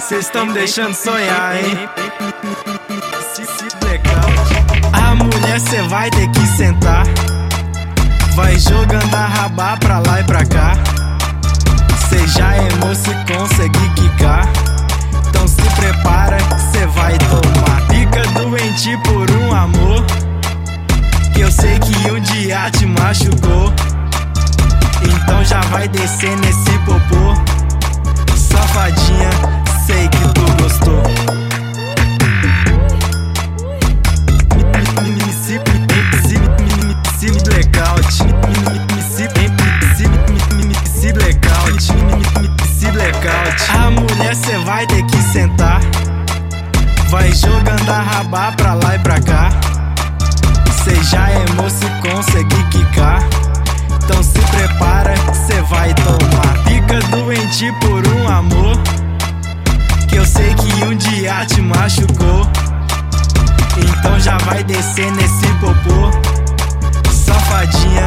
Cês estão me deixando sonhar, hein? A mulher cê vai ter que sentar. Vai jogando a rabá pra lá e pra cá. Cê já é moço e consegue quicar. Então se prepara cê vai tomar. Fica doente por um amor. Que eu sei que um dia te machucou. Então já vai descer nesse popô. Safadinha, sei que tu gostou. A mulher cê vai ter que sentar. Vai jogando a rabá pra lá e pra cá. Cê já é moço e consegue um dia te machucou. Então já vai descer nesse popô. Safadinha,